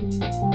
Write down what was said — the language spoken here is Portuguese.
Música